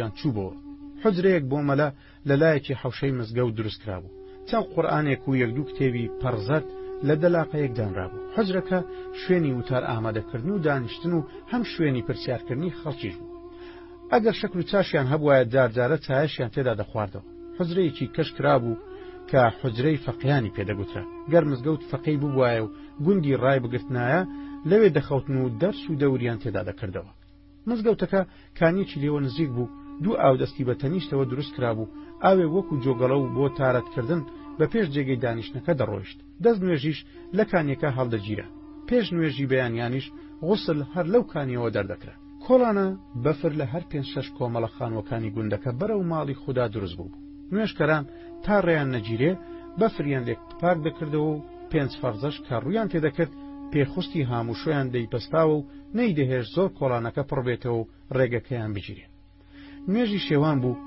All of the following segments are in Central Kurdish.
یان چووبۆوە حوجرەیەک بۆ مەلا لە لایەکی حەوشەی مزگەوت دروست کرابوو چەند قورئانێک و یەک دوو کتێبی پەڕزەرد لە دەلاقەیەک دانرابوو حوجرەکە شوێنی وتار ئامادەکردن و دانیشتن و هەم شوێنی پرسیارکردنی خەڵکیش بوو ئەگەر شکل و چاشیان هەبوایە جارجارە چایشیان تێدا دەخواردەوە حزرەیەکی کەش کرابوو کە حجرەی فەقیانی پێدەگوترا گەر مزگەوت فەقەی ببوایە و گوندی ڕای بگرتنایە لەوێ دەخەوتن و دەرس و دەوریان تێدا دەکردەوە مزگەوتەکە کانیەکی لێوە نزیک بوو دوو ئاودەستی بە تەنیشتەوە دروست کرابوو ئاوێ وەکو جۆگەڵە و بۆ تارەتکردن بە پێش جێگەی دانیشتنەکە دەڕۆیشت دەست نوێژیش لە کانیەکە هەڵدەگیرا پێش نوێژی بەیانیانیش غوسل هەر لەو کانیەوە دەردەکرا کۆڵانە بەفر لە هەر پێنج شەش کۆمەڵە خانووەکانی گوندەکە بەرەو ماڵی خودا دروست بوو نوێشکەران تا ڕێیان نەگیرێ بەفریان لێک پاک دەکردەوە و پێنج فەرزەش کە ڕویان تێدەکرد پێخستی هاموشۆیان دەیپەستاوە و نەیدەهێشت زۆر کۆڵانەکە پڕ بێتەوە و ڕێگەکەیان بگیرێ. نوێژی شێوان بوو،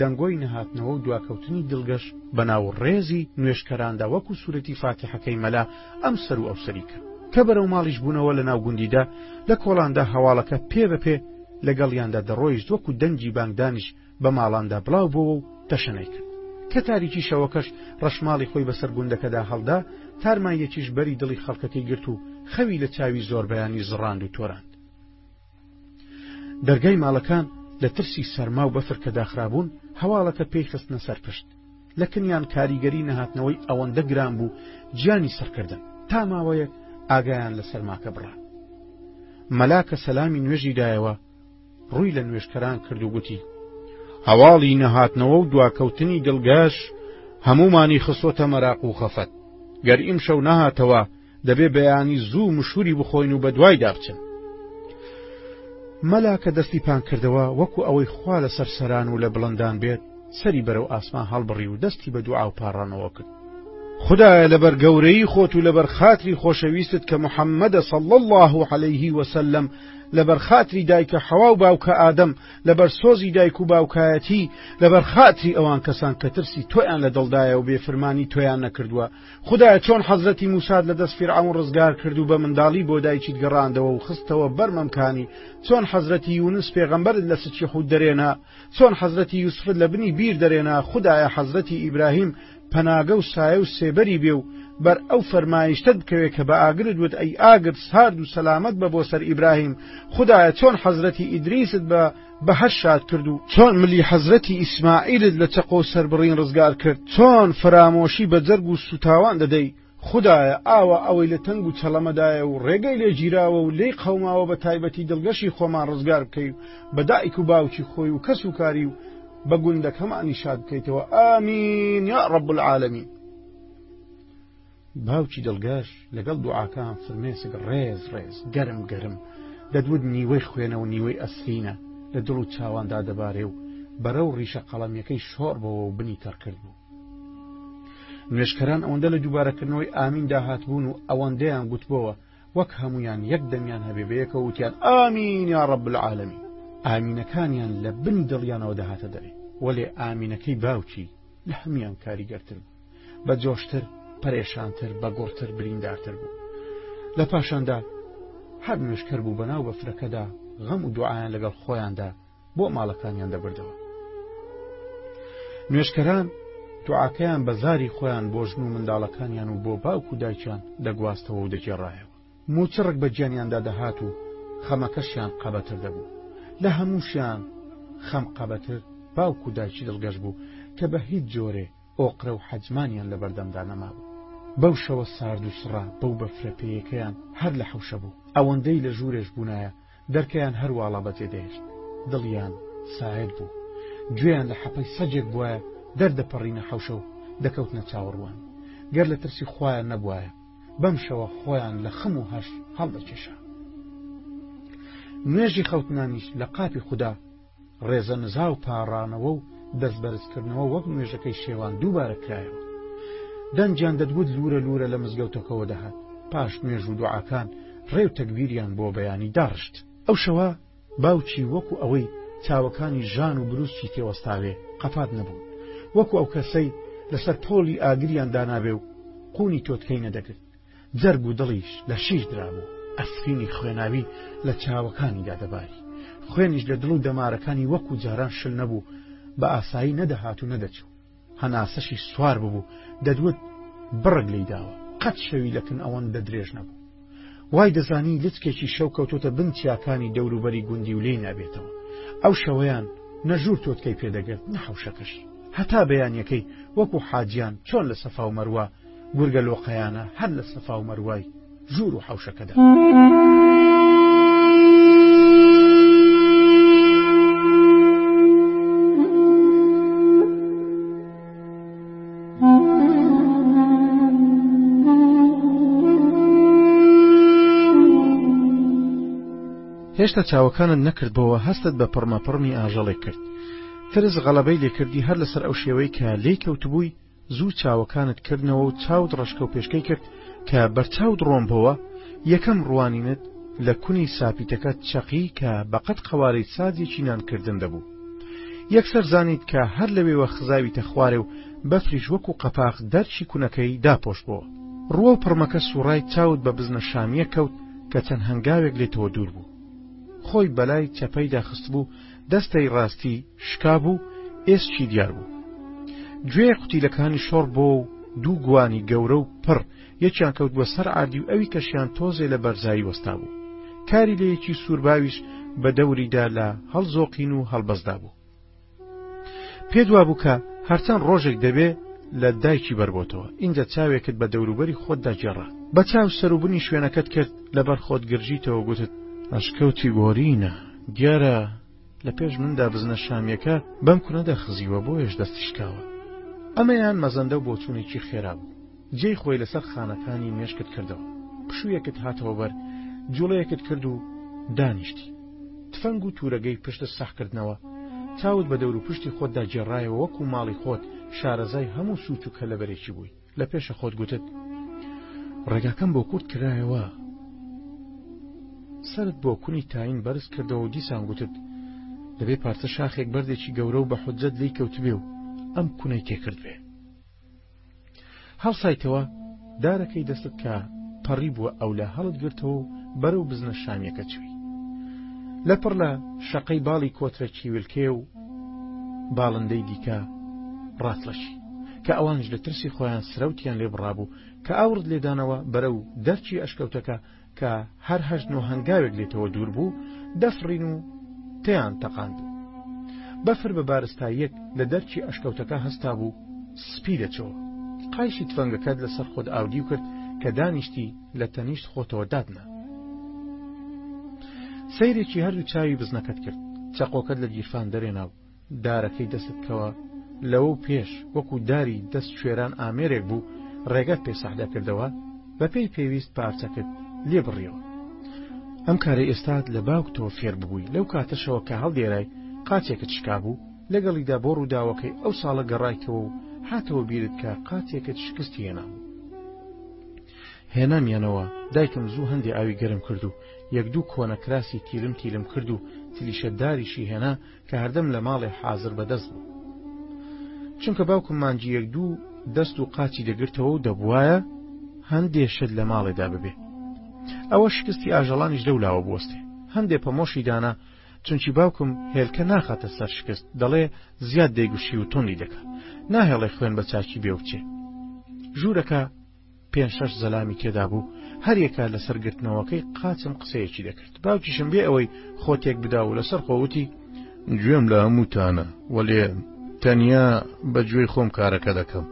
دەنگۆی نەهاتنەوە و دواکەوتنی دڵگەش، بەناو ڕێزی نوێژکەراندا وەکوو سوورەتی فاتیحەکەی مەلا ئەم سەر و ئەو سەری کرد. کە بەرەو ماڵیش بوونەوە لە ناو گوندیدا، لە کۆڵاندا هەواڵەکە پێ بە پێ لەگەڵیاندا دەڕۆیشت، وەکوو دەنگی بانگدانیش، بە ماڵاندا بڵاو بۆوە و تەشەنەی کرد کە تاریکی شەوەکەش ڕەشماڵی خۆی بەسەر گوندەکەدا هەڵدا تارماییەکیش بەری دڵی خەڵکەکەی گرت و خەوی لە چاوی زۆربەیانی زڕاند و تۆراند دەرگای ماڵەکان لە ترسی سەرما و بەفر کە داخرابوون هەواڵەکە پێی خستنە سەر پشت لە کنیان کاریگەری نەهاتنەوەی ئەوەندە گران بوو گیانی سڕکردن تا ماوەیەک ئاگایان لە سەرماکە بڕان مەلاکە سەلامی نوێژی دایەوە ڕووی لە نوێشکەران کرد و گوتی هەواڵی نەهاتنەوە و دواکەوتنی دڵگەش هەمومانی خستۆتە مەراق و خەفەت گەر ئیم شەو نەهاتەوە دەبێ بەیانی زوو مشوری بخۆین و بە دوای دابچن مەلا کە دەستی پان کردەوە وەکو ئەوەی خوا لە سەر سەران و لە بڵندان بێت سەری بەرەو ئاسمان هەڵبڕی و دەستی بە دوعا و پاڕانەوە کرد خدایە لەبەر گەورەی خۆت و لەبەر خاتری خۆشەویستت کە محەممەدە سەڵ الله عليه وسلم لەبەر خاتری دایکە حەوا و باوکە ئادەم لەبەر سۆزی دایک و باوکایەتی لەبەر خاتری ئەوان کەسان کە ترسی تۆیان لە دڵدایە و بێ فرمانی تۆیان نەکردووە خدایە چۆن حەزرەتی موساد لە دەست فرعون ڕزگار کرد و بە منداڵی بۆ دایکیت گەڕاندەوە و خستەوە بەرمەمکانی چۆن حەزرەتی یونس پێغەمبەرت لە سچی حوت دەرێنا چۆن حەزرەتی یوسفت لە بنی بیر دەرێنا خدایە حەزرەتی ئیبراهیم پەناگە و سایە و سێبەری بێ و بەر ئەو فەرمایشتە بکەوێ کە بە ئاگرت وت ئەی ئاگر سارد و سەلامەت بە بۆ سەر ئیبراهیم خدایە چۆن حەزرەتی ئیدریست بە بەهەش شاد کرد و چۆن ملی حەزرەتی ئیسماعیلت لە چەقۆ و سەربڕین ڕزگار کرد چۆن فەرامۆشی بە جەرگ و سووتاوان دەدەی خودایە ئاوا ئەوەی لە تەنگ و چەڵەمەدایە و ڕێگەی لێ گیراوە و لێی قەوماوە بە تایبەتی دڵگەشی خۆمان ڕزگار بکەی و بە دایک و باوکی خۆی و کەس و کاری و بە گوندەکەمانی شاد بکەیتەوە ئامین یا ڕب العالمین باوکی دڵگەش لەگەڵ دوعاکان فرمێسک ڕێز ڕێز گەرم گەرم دەدوت نیوەی خوێنە و نیوەی ئەسرینە لە دڵ و چاواندا دەبارێ و بەرەو ڕیشە قەڵەمیەکەی شۆڕبەوە و بنی تەڕکرد بوو نوێژکەران ئەوەندە لە دووبارەکردنەوەی ئامین داهات بوون و ئەوەندەیان گوتبەوە وەک هەمویان یەک دەنگیان هەبێ بەیەکە وتیان ئامین یا ڕب العالمی ئامینەکانیان لە بن دڵیانەوە دەهاتە دەرێ وەلێ ئامینەکەی باوکی لە هەمویان کاریگەرتر بوو بە جۆشتر پەرێشانتر بە گوڕتر بریندارتر بوو لە پاشاندا هەر نوێشکەر بوو بەناو بەفرەکەدا غەم و دوعاان لەگەڵ خۆیاندا بۆ ماڵەکانیان دەبردەوە نوێشکەران دوعاکەیان بە زاری خۆیان بۆ ژن و منداڵەکانیان و بۆ باوک و دایکیان دەگواستەوە و دەگێڕایەوە موچڕک بە گیانیاندا دەهات و خەمەکەشیان قەبەتر دەبوو لە هەمووشیان خەم قەبەتر باوک و دایکی دڵگەش بوو کە بە هیچ جۆرێ ئۆقرە و حەجمانیان لە بەردەمدا نەمابوو بەو شەوە سارد و سڕا بەو بەفرە پێیەکەیان هەر لە حوشە بوو ئەوەندەی لە ژوورێش بوونایە دەرکەیان هەر واڵا بە جێ دەهێشت. دڵیان ساێت بوو. گوێیان لە حەپەی سەگێک بوایە دەردەپەڕینە حەوشە و دەکەوتنە چاوەڕوان. گەر لە ترسی خوایان نەبوایە بەم شەوە خۆیان لە خم و هەش هەڵدەکێشا. نوێژی خەوتنانیش لە قاپی خودا. ڕێزە نزا و پاڕانەوە و دەست بەرزکردنەوە وەک نوێژەکەی شێوان دووبارە کرایەوە. دەنگیان دەدگوت لوورە لوورە لە مزگەوتەکەوە دەهات. پاش نوێژ و دوعاکان ڕێ و تەگبیریان بۆ بەیانی داڕشت. ئەو شەوە باوکی وەکو ئەوەی چاوەکانی ژان و برووسکی تێوەستاوێ قەپات نەبوون. وەکو ئەو کەسەی لەسەر پۆڵی ئاگریان دانابێ و قوونی تۆتکەی نەدەگرت. جەرگ و دڵیش لە شیر درابوو، ئەسپینی خوێناوی لە چاوەکانیدا دەباری، خوێنیش لە دڵ و دەمارەکانی وەکو جاران شل نەبوو، بە ئاسایی نەدەهات و نەدەچوو. هەناسەشی سوار ببوو، دەدوت بڕگ لێی داوە، قەت شەوی لە کن ئەوەندە درێژ نەبوو. وای دەزانی لچکێکی شەو کەوتۆتە بن چیاکانی دەوروبەری گوندی و لێی نابێتەوە. ئەو شەوەیان نە ژوور تۆتکەی پێ دەگرت نە حەوشەکەش. هەتا بەیانییەکەی وەکو حاجیان چۆن لە سەفا و مەروە گورگە لۆقەیانە هەر لە سەفا و مەروای ژوور و حەوشەکەدا. هێشتا چاوەکانت نەکردبەوە هەستت بە پڕمەپڕمی ئاژەڵێک کرد ترس غەڵەبەی لێکردی هەر لەسەر ئەو شێوەی کە لێی کەوتبووی زوو چاوەکانت کردنەوە و چاوت ڕەشکەو پێشکەی کرد کە بەرچاوت ڕۆن بۆوە، یەکەم ڕوانینت لە کونی ساپیتەکە چەقی کە بەقەد قەوارەی ساجێکی نان کردن دەبوو. یەکسەر زانیت کە هەر لەوێوە خزاویتە خوارێ و بەفریش وەکو قەپاق دەرکی کونەکەی داپۆشبۆوە. ڕووەو پڕمەکە سوڕای چاوت بە بزنە شامییەک کەوت کە چەند هەنگاوێک لێتەوە دوور بوو. خۆی بەلای چەپەیدا خستبوو، دەستەی ڕاستی شکابوو ئێسکی دیار بوو گوێ قوتیلەکانی شۆڕ بۆ و دوو گوانی گەورە و پڕ یەکیان کەوت بۆ سەر عادی و ئەوی کەشیان تۆزێ لە بەرزایی وەستا بوو کاری لەیەکی سوورباویش بە دەوریدا لە هەڵزۆقین و هەڵبەزدا بوو پێدوا بوو کە هەرچەند ڕۆژێک دەبێ لە دایکی بەربۆتەوە ئینجا چاوێکت بە دەوروبەری خۆت داگێڕا بە چاو سەروبنی شوێنەکەت کرد لەبەر خۆت گرژیتەوە گوتت ئەشکەوتی گۆرینە دیارە لە پێش مندا بزنە شامیەکە بەم کونە دەخزیوە بۆیەش دەستی شکاوە. ئەمەیان مەزەندە و بۆچوونێکی خێرا بوو. جێی خۆی لەسەر خانەکانی مێشکت کردەوە. پشوویەکت هاتەوە بەر، جووڵەیەکت کرد و دانیشتی. تفەنگ و توورەگەی پشتت ساح کردنەوە، چاوت بە دەوروپشتی خۆتدا گێڕایەوە وەکوو ماڵی خۆت، شارەزای هەموو سووچ و کەللەبەرێکی بووی. لە پێشە خۆت گوتت ڕێگاکەم بۆ کورت کرایەوە سرت بۆ کونی تاین بەرز کردەوە و دیسان گوتت دەبێ پارچە شاخێک بەردێکی گەورە و بە حجەت لی کەوتبێ و ئەم کونەی تێکردبێ هەڵسایتەوە دارەکەی دەستت کە پەڕی بووە ئەو لە هەڵت گرتەوە و بەرە و بزنە شامیەکە چوی لە پڕ لە شەقەی باڵی کۆترە چیولکێ و باڵندەی دیکە ڕاتلەشی کە ئەوانیش لە ترسی خۆیان سرەوتیان لێ بڕابوو کە ئاوڕت لێدانەوە بەرە و دەرچی ئەشکەوتەکە کە هەر هەشت نۆ هەنگاوێک لێتەوە دوور بوو دەفرین و تیان تەقاند بەفر بە بارستا یەک لە دەرچی ئەشکەوتەکە هەستا بوو سپی دەچەوە قایشی تفەنگەکەت لەسەر خۆت ئاودی و کرد کە دانیشتی لە تەنیشت خۆتەوە دادنا سەیرێکی هەردوو چاوی بزنەکەت کرد چەقۆکەت لە گیرفان دەرێنا و دارەکەی دەستت کەوە لەوەو پێش وەکو داری دەست شێران ئامێرێک بوو ڕێگەت پێ سەحدەکردەوە بەپێی پێویست پارچەکرد لێ بڕیەوە ئەم کارە ئێستات لە باوک تۆ فێر ببووی لەو کاتەشەوە کە هەڵدێرای قاتێکت شکابوو لەگەڵیدا بۆ ڕووداوەکەی ئەو ساڵە گەڕایتەوە و هاتەوە بیرت کە قاتێکت شکست هێنا هێنامیانەوە دایکم زوو هەندێ ئاوی گەرم کرد و یەک دوو کۆنە کراسی تیلم تیلم کرد و تلیشە داریشی هێنا کە هەردەم لە ماڵێ حازر بەدەست بوو چونکە باوکم مانجی یەک دوو دەست و قاچی دەگرتەوە و دەبواە هەندێ شت لە ماڵێدا ببێ ئەوە شکستی ئاژەڵانیش لەولاوە بوەستێ هەندێ پەمۆشی دانا چونچی باوکم هێلکە ناخاتە سەر شکست دەڵێ زیاد دەیگوشی و تۆنی دەکە ناهێڵێ خوێن بە چاکی بێوچێ ژوورەکە پێنج شەش زەلامی تێدا بوو، هەر یەکە لەسەر گرتنەوەکەی قاچم قسەیەکی دەکرد، باوکیشم بێ ئەوەی خۆ تێک بدا و لەسەر خۆ وتی. گوێم لە هەمووتانە، وەلێ تەنیا بە گوێی خۆم کارەکە دەکەم.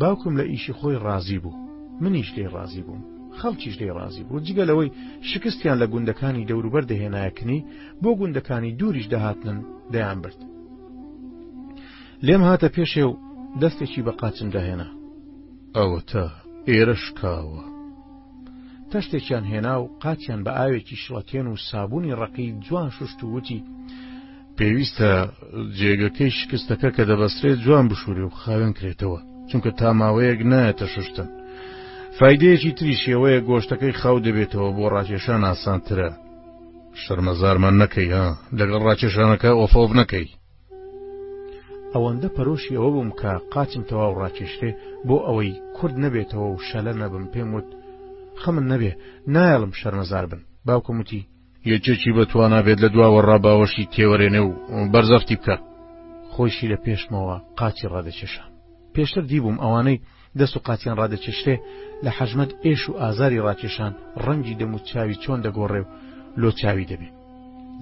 باوکم لە ئیشی خۆی ڕازی بوو، منیش لێی ڕازی بووم، خەڵکیش لێی ڕازی بوو، جگە لەوەی شکستیان لە گوندەکانی دەوروبەر دەهێنایە کنی، بۆ گوندەکانی دووریش دەهاتن دەیانبرد. لێم هاتە پێشێ و دەستێکی بە قاچمدا هێنا. ئەوەتە ئێرە شکاوە. تەشتێکیان هێنا و قاچیان بە ئاوێکی شڵەتێن و سابوونی ڕەقی جوان شوشت و وتی، پێویستە جێگەکەی شکستەکە کە دەبەسرێت جوان بشوورێ و خاوێن کرێتەوە چونکە تا ماوەیەک نایەتە شوشتن فیدەیەکی تریشیەوەیە گۆشتەکەی خاو دەبێتەوە بۆ ڕاکێشان ئاسانترە شەرمەزارمان نەکەی ها لەگەڵ ڕاکێشانەکە ئۆفۆڤ نەکەی ئەوەندە پەرۆشی ئەوە بووم کە قاچم تەواو ڕاکێشرێ بۆ ئەوەی کورد نەبێتەوە و شەلە نەبم پێم وت خەمن نەبێ نایەڵم شەرمەزار بن باوکم وتی یەکێکی بەتوانا بێت لە دوا وەڕا باوەشی تێوەرێنێ و بەرزەفتی بکە خۆیشی لە پێشمەوە قاچی ڕادەکێشا پێشتر دیبووم ئەوانەی دەست و قاچیان ڕادەکێشرێ لە حەژمەت ئێش و ئازاری ڕاکێشان ڕەنگی دەم و چاوی چۆن دەگۆڕێ و لۆ چاوی دەبێ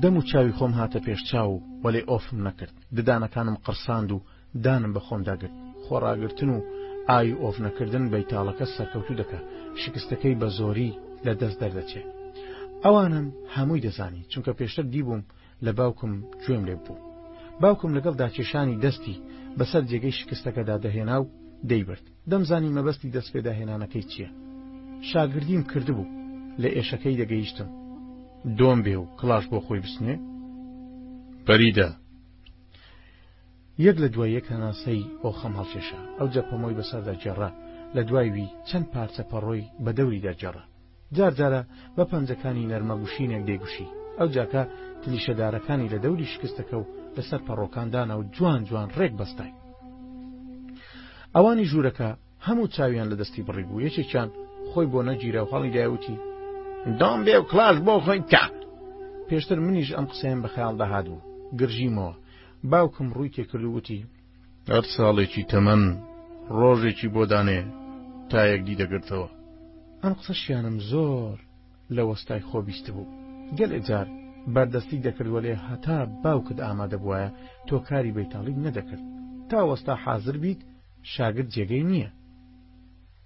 دەم و چاوی خۆم هاتە پێش چاو و وەلێ ئۆفم نەکرد ددانەکانم قڕساند و دانم بە خۆمدا گرت خۆڕاگرتن و ئای و ئۆف نەکردن بەیتاڵەکە سەرکەوتوو دەکا شکستەکەی بە زۆری لە دەست دەردەچێ ئەوانەم هەمووی دەزانی چونکە پێشتر دیبووم لە باوکم گوێم لێ بوو باوکم لەگەڵ داکێشانی دەستی بەسەر جێگەی شکستەکەدا دەهێنا و دەیبرد دەمزانی مەبەستی دەست پێداهێنانەکەی چییە شاگردیم کردبوو لە ئێشەکەی دەگەیشتم دۆم بێ و کلاش بۆ خۆی بسنێ بەریدا یەک لە دوای یەک هەناسەی ئۆخەم هەڵکێشا ئەو جەپەمۆی بەسەردا جێڕا لە دوای وی چەند پارچە پەڕۆی بە دەوریدا جێڕا جار جارە بە پەنجەکانی نەرمە گوشینێک دەیگوشی، ئەوجا کە کلیشە دارەکانی لە دەوری شکستەکە و لە سەر پەڕۆکان دانا و جوان جوان ڕێک بەستای. ئەوانی ژوورەکە هەموو چاویان لە دەستی بڕی بوو، یەکێکیان خۆی بۆ نەگیرا و هەڵی دایە وتی، دۆم بێ و کڵاش بۆ خۆی بکا! پێشتر منیش ئەم قسەیەم بە خەیاڵدا هاتبوو، گرژیمەوە، باوکم ڕووی تێکرد و وتی، هەر ساڵێکی تەمەن ڕۆژێکی بۆ دانێ تا یەکدی دەگرتەوە. ئەم قسەشیانم زۆر لە وەستای خۆ بیستبوو. گەلێ جار بەردەستیت دەکرد وەلێ هەتا باوکت ئامادە بوایە تۆ کاری بەیتاڵیت نەدەکرد. تا وەستا حازر بیت شاگرد جێگەی نییە.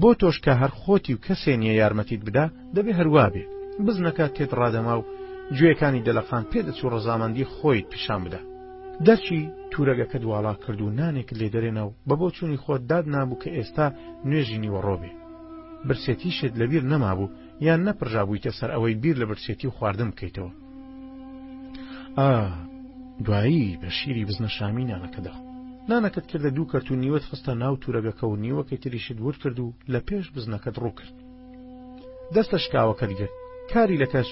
بۆ تۆش کە هەر خۆتی و کەسێ نیە یارمەتیت بدا دەبێ هەروابێ بزنەکە تێت ڕادەما و گوێکانی دەلەقان پێ دەچوو ڕەزامەندی خۆیت پیشان بدا دەرچی تورەگەکەت واڵا کرد و نانێکت لێ دەرێنا و بە بۆ چوونی خۆت داد نابوو کە ئێستا نوێژی نیوەڕۆ بێ برسێتیشت لەبیر نەمابوو یان نەپرژابوویتە سەر ئەوەی بیر لە برسێتی و خواردن بکەیتەوە. ئا دوایی بە شیری بزنە شامی نانەکەدا نانەکەت کردە دوو کەرت و نیوەت خستە ناو تورەگەکە و نیوەکەی تریشت ورد کرد و لە پێش بزنەکەت ڕوو کرد دەستە شکاوەکەت گرت کاری لەکەش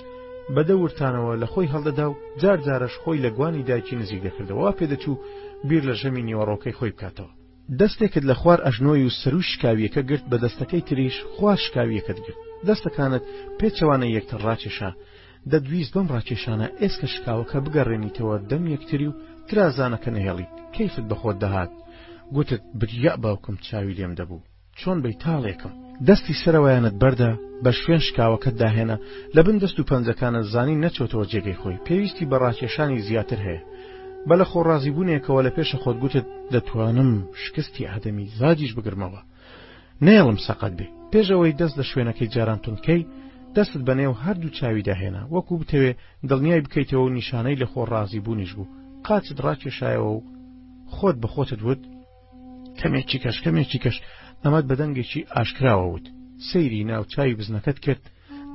بەدە ورتانەوە لە خۆی هەڵدەدا و جار جارەش خۆی لە گوانی دایکی نزیک دەکردەوە پێدەچوو بیر لە ژەمی نیوەڕۆکەی خۆی بکاتەوە دەستێکت لە خوار ئەژنۆی و سەرووی شکاوییەکە گرت بە دەستەکەی تریش خوار شکاوییەکەت گرت. دەستەکانت پێچەوانەی یەکتر ڕاکێشا. دەتویست بەم ڕاکێشانە ئێسکە شکاوەکە بگەڕێنیتەوە دەم یەکتری و ترازانەکە نەهێڵیت. کەیفت بە خۆت دەهات. گوتت، بریا باوکم چاوی لێم دەبوو. چۆن بەیتاڵێکم. دەستی سەرەوەیانت بەردە، بە شوێن شکاوەکەت داهێنە، لە بن دەست و پەنجەکانت زانی نەچۆتەوە جێگەی خۆی، پێویستی بە ڕاکێشانی زیاتر هەیە. بە لەخۆڕازیبوونێکەوە لە پێشە خۆت گوتت، دەتوانم شکستی ئادەمیزادیش بگرمەوە. نەیەڵم سەقەت بێ. پێش ئەوەی دەست لە شوێنەکەی جاران توند کەی، دەستت بە نێو هەر دوو چاویدا هێنا، وەکوو بتەوێ دڵنیای بکەیتەوە و نیشانەی لەخۆڕازیبوونیش بوو، قاچت ڕاکێشایەوە و خۆت بە خۆتت وت، کەمێکیکەش کەمێکیکەش ئەمەد بە دەنگێکی ئاشکراوە وت سەیری ناو چاوی بزنەکەت کرد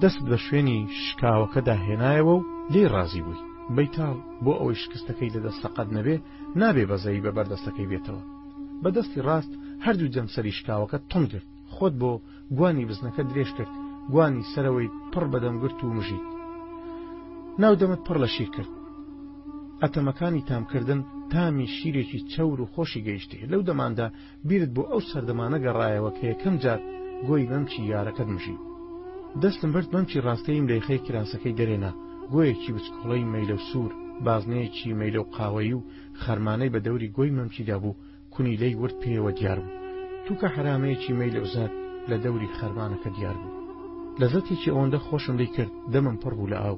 دەست بە شوێنی شکاوەکەدا هێنایەوە و لێ ڕازی بووی بەیتاڵ بۆ ئەوەی شکستەکەی لە دەست سەقەت نەبێ نابێ بەزەوی بە بەردەستەکەی بێتەوە بە دەستی ڕاست هەردوو جەمسەری شکاوەکە تونگرت خۆت بۆ گوانی بزنەکە درێژ کرد گوانی سەرەوەیت پڕ بە دەم گرت و مژیت ناو دەمت پڕ لە شیر کرد ئەتەمەکانی تامکردن تامی شیرێکی چەور و خۆشی گەیشتی لەو دەماندا بیرت بۆ ئەو سەردەمانە گەڕایەوە کە یەکەم جار گۆی بەمچی یارەکەت مژی دەستم برد بەمچی ڕاستەیم لەیخەی کراسەکەی دەرێنا گۆیەکی بچکۆڵەی مەیلە و سوور بازنەیەکی مەیلە و قاوەی و خەرمانەی بە دەوری گۆی مەمچیدا بوو کونی لێی ورد پێیەوە دیار بوو تووکە حەرامەیەکی مەیل عزات لە دەوری خەرمانەکە دیار بوو لەزەتێکی ئەوەندە خۆشم لی کرد دەمم پڕ بوو لە ئاو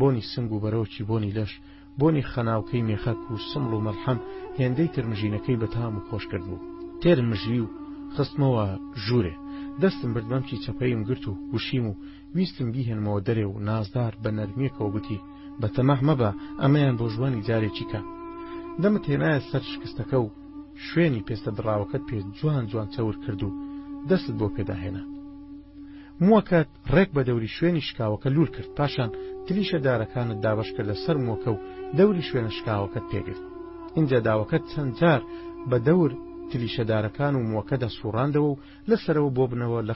بۆنی سنگ و بەرەوەکی بۆنی لەش بۆنی خەناوکەی مێخەک و سمڵ و مەلحەم هێندەی ترمژینەکەی بەتام و خۆش کرد بوو تێرمژی و خستمەوە ژوورێ دەستم بردمەمکی چەپەیم گرت و گوشیم و ویستم بیهێنمەوە دەرێ و نازدار بە نەرمیەکەوە گوتی بە تەماح مەبە ئەمەیان بۆ ژوانی جارێکی کە دەمت هێنایە سەر شکستەکە و شوێنی پێستە دڕاوەکەت پێ جوان جوان چەور کرد و دەستت بۆ پێداهێنا مووەکەت ڕێک بە دەوری شوێنی شکاوەکە لول کرد پاشان تریشە دارەکانت دابش کردە سەر مووەکە و دەوری شوێنە شکاوەکەت پێگرت اینجا داوەکەت چەند جار بە دەور تریشەدارەکان و مووەکەدا سوڕاندەوە و لەسەرەوە بۆ بنەوە لە